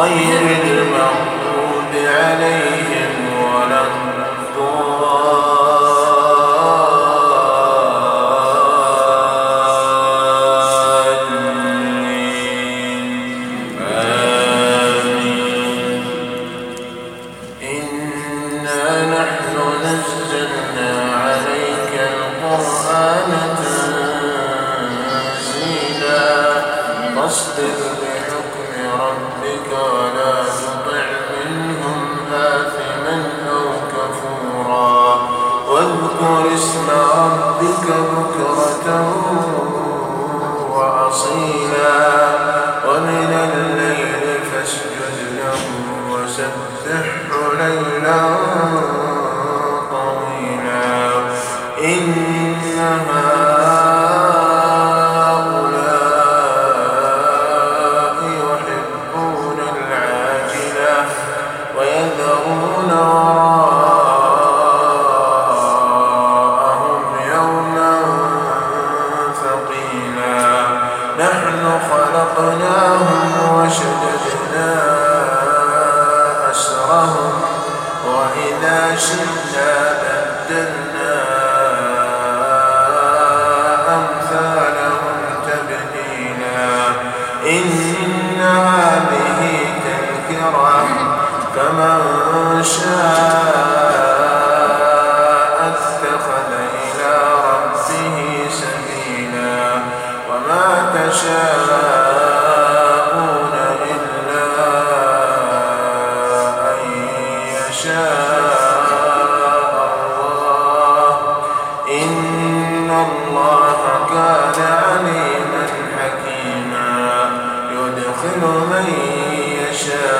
غير المغضوب عليه واذكر اسم ربك بكرة وأصيلا ومن الليل فاسجد له وسبحه ليلا طويلا إن هذا شئنا بدلنا أمثالهم تبديلا إن هذه تذكرة شاء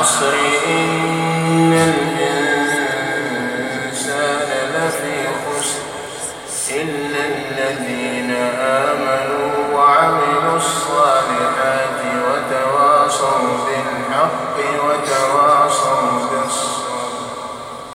والعصر إن